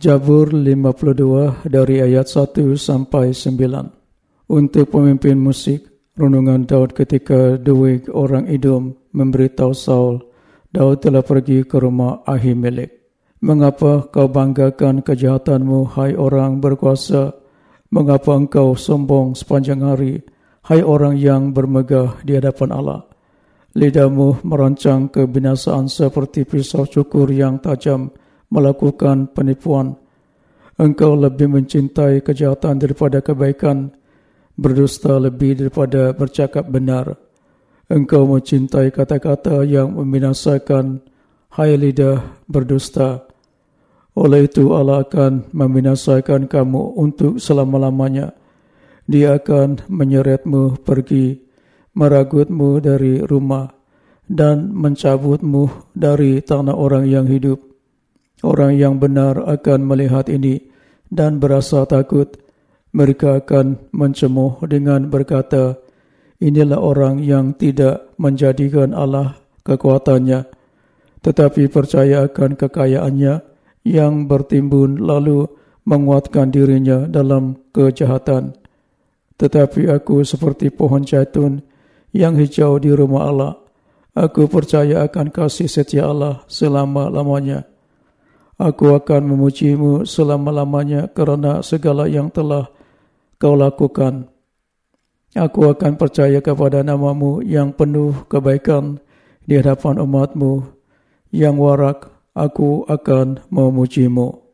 Jabur 52 dari ayat 1 sampai 9. Untuk pemimpin musik, renungan Daud ketika Dewig orang Idom memberitahu Saul, Daud telah pergi ke rumah Ahimelek. Mengapa kau banggakan kejahatanmu, hai orang berkuasa? Mengapa engkau sombong sepanjang hari, hai orang yang bermegah di hadapan Allah? Lidahmu merancang kebinasaan seperti pisau cukur yang tajam, melakukan penipuan. Engkau lebih mencintai kejahatan daripada kebaikan, berdusta lebih daripada bercakap benar. Engkau mencintai kata-kata yang membinasakan, hai lidah berdusta. Oleh itu Allah akan membinasakan kamu untuk selama-lamanya. Dia akan menyeretmu pergi, meragutmu dari rumah, dan mencabutmu dari tanah orang yang hidup. Orang yang benar akan melihat ini dan berasa takut. Mereka akan mencemuh dengan berkata, Inilah orang yang tidak menjadikan Allah kekuatannya, tetapi percaya akan kekayaannya yang bertimbun lalu menguatkan dirinya dalam kejahatan. Tetapi aku seperti pohon jatun yang hijau di rumah Allah. Aku percaya akan kasih setia Allah selama-lamanya. Aku akan memujimu selama-lamanya kerana segala yang telah kau lakukan. Aku akan percaya kepada namamu yang penuh kebaikan di hadapan umatmu yang warak. Aku akan memujimu.